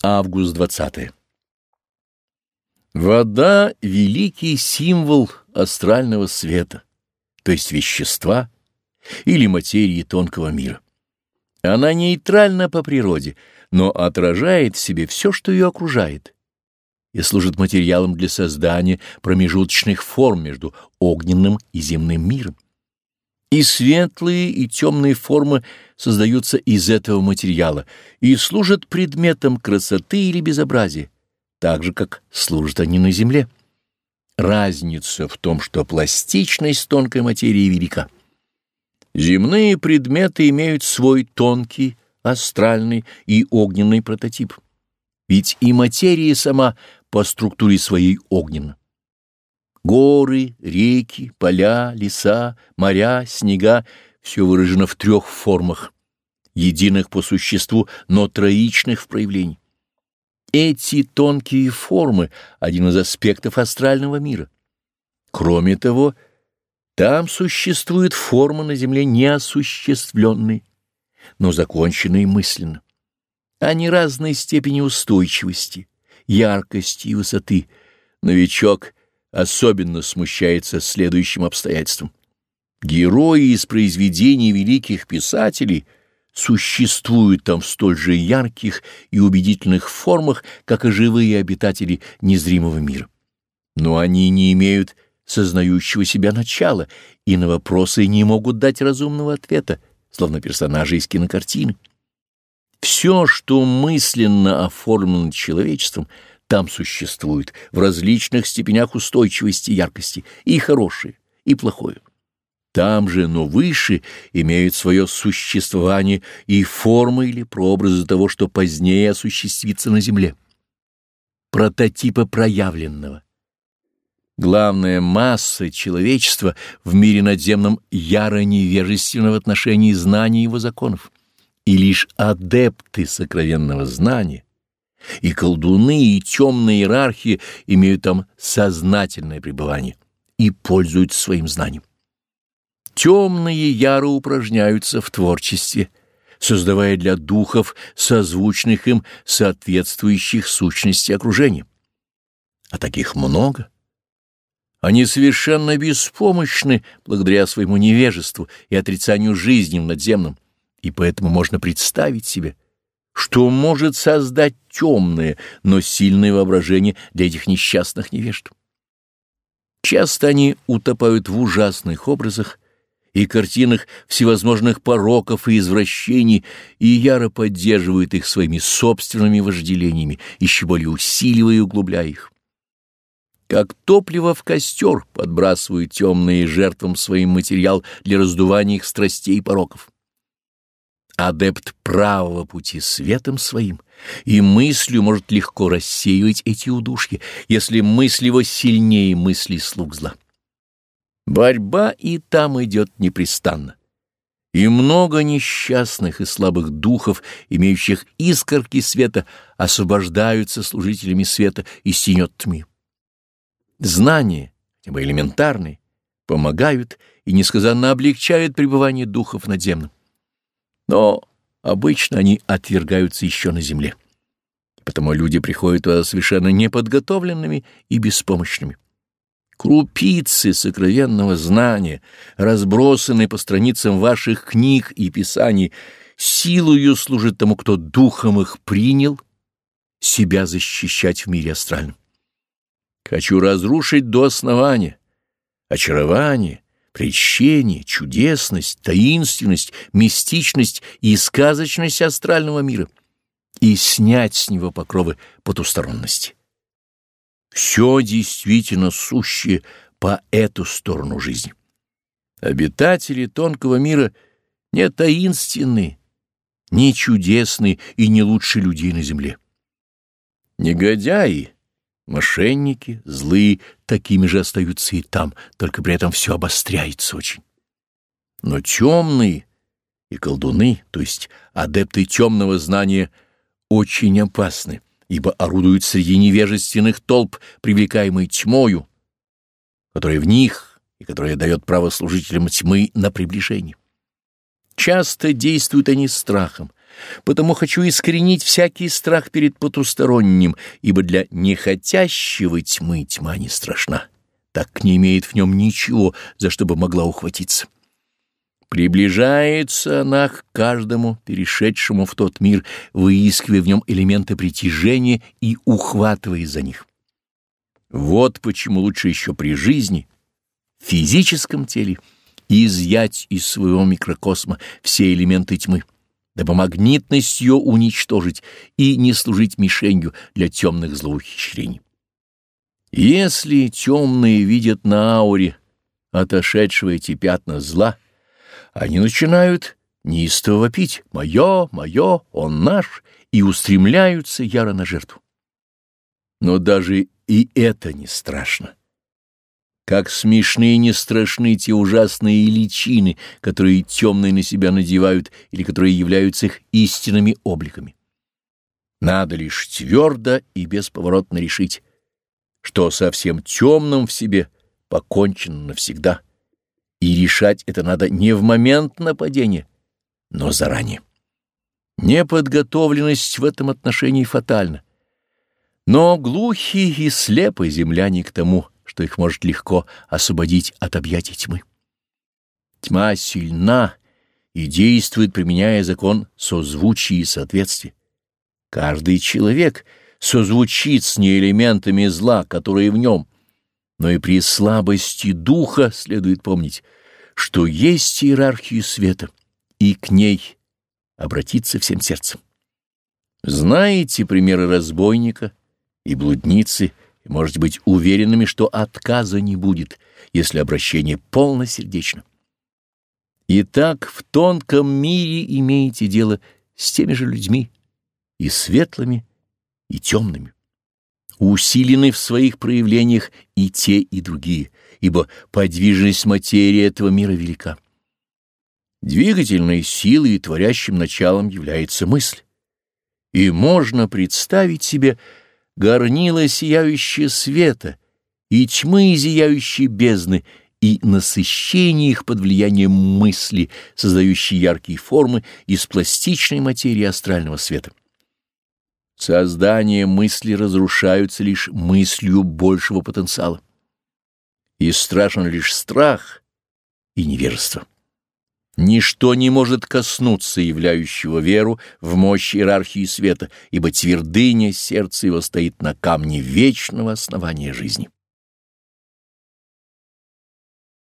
Август 20. Вода — великий символ астрального света, то есть вещества или материи тонкого мира. Она нейтральна по природе, но отражает в себе все, что ее окружает, и служит материалом для создания промежуточных форм между огненным и земным миром. И светлые, и темные формы создаются из этого материала и служат предметом красоты или безобразия, так же, как служат они на Земле. Разница в том, что пластичность тонкой материи велика. Земные предметы имеют свой тонкий, астральный и огненный прототип. Ведь и материя сама по структуре своей огненна. Горы, реки, поля, леса, моря, снега — все выражено в трех формах, единых по существу, но троичных в проявлении. Эти тонкие формы — один из аспектов астрального мира. Кроме того, там существуют формы на Земле неосуществленные, но законченные мысленно. Они разной степени устойчивости, яркости и высоты. Новичок особенно смущается следующим обстоятельством. Герои из произведений великих писателей существуют там в столь же ярких и убедительных формах, как и живые обитатели незримого мира. Но они не имеют сознающего себя начала и на вопросы не могут дать разумного ответа, словно персонажи из кинокартины. Все, что мысленно оформлено человечеством — там существует в различных степенях устойчивости и яркости, и хорошее, и плохое. Там же, но выше, имеют свое существование и формы или прообразы того, что позднее осуществится на Земле. Прототипа проявленного. Главная масса человечества в мире надземном яро невежественна в отношении знаний его законов, и лишь адепты сокровенного знания и колдуны, и темные иерархии имеют там сознательное пребывание и пользуются своим знанием. Темные яро упражняются в творчестве, создавая для духов созвучных им соответствующих сущности окружения. А таких много. Они совершенно беспомощны благодаря своему невежеству и отрицанию жизни в надземном, и поэтому можно представить себе — что может создать темное, но сильное воображение для этих несчастных невежд. Часто они утопают в ужасных образах и картинах всевозможных пороков и извращений и яро поддерживают их своими собственными вожделениями, еще более усиливая и углубляя их. Как топливо в костер подбрасывают темные жертвам своим материал для раздувания их страстей и пороков адепт правого пути светом своим, и мыслью может легко рассеивать эти удушья, если мысль его сильнее мысли слуг зла. Борьба и там идет непрестанно. И много несчастных и слабых духов, имеющих искорки света, освобождаются служителями света и синет тьмы. Знания, хотя бы элементарные, помогают и несказанно облегчают пребывание духов надземным но обычно они отвергаются еще на земле. Потому люди приходят туда совершенно неподготовленными и беспомощными. Крупицы сокровенного знания, разбросанные по страницам ваших книг и писаний, силою служит тому, кто духом их принял, себя защищать в мире астральном. Хочу разрушить до основания, очарование, Прещение, чудесность, таинственность, мистичность и сказочность астрального мира и снять с него покровы потусторонности. Все действительно сущее по эту сторону жизни. Обитатели тонкого мира не таинственные, не чудесные и не лучше людей на земле. Негодяи — Мошенники, злые, такими же остаются и там, только при этом все обостряется очень. Но темные и колдуны, то есть адепты темного знания, очень опасны, ибо орудуют среди невежественных толп, привлекаемой тьмою, которая в них и которая дает право служителям тьмы на приближение. Часто действуют они страхом, Потому хочу искоренить всякий страх перед потусторонним, ибо для нехотящего тьмы тьма не страшна, так не имеет в нем ничего, за что бы могла ухватиться. Приближается она к каждому, перешедшему в тот мир, выискивая в нем элементы притяжения и ухватывая за них. Вот почему лучше еще при жизни, в физическом теле, изъять из своего микрокосма все элементы тьмы, дабы магнитность ее уничтожить и не служить мишенью для темных злоухищрений. Если темные видят на ауре отошедшего эти пятна зла, они начинают неистово вопить «Мое, мое, он наш» и устремляются яро на жертву. Но даже и это не страшно. Как смешные и не страшны те ужасные личины, которые темные на себя надевают или которые являются их истинными обликами. Надо лишь твердо и бесповоротно решить, что совсем темным в себе покончено навсегда — и решать это надо не в момент нападения, но заранее. Неподготовленность в этом отношении фатальна. Но глухие и слепы земляне к тому, что их может легко освободить от объятий тьмы. Тьма сильна и действует, применяя закон созвучия и соответствия. Каждый человек созвучит с ней элементами зла, которые в нем — но и при слабости духа следует помнить, что есть иерархия света, и к ней обратиться всем сердцем. Знаете примеры разбойника и блудницы, можете быть уверенными, что отказа не будет, если обращение полносердечно. Итак, в тонком мире имеете дело с теми же людьми, и светлыми, и темными усилены в своих проявлениях и те, и другие, ибо подвижность материи этого мира велика. Двигательной силой и творящим началом является мысль. И можно представить себе горнило сияющее света и тьмы зияющей бездны, и насыщение их под влиянием мысли, создающей яркие формы из пластичной материи астрального света. Создание мысли разрушаются лишь мыслью большего потенциала. И страшен лишь страх и невежество. Ничто не может коснуться являющего веру в мощь иерархии света, ибо твердыня сердца его стоит на камне вечного основания жизни.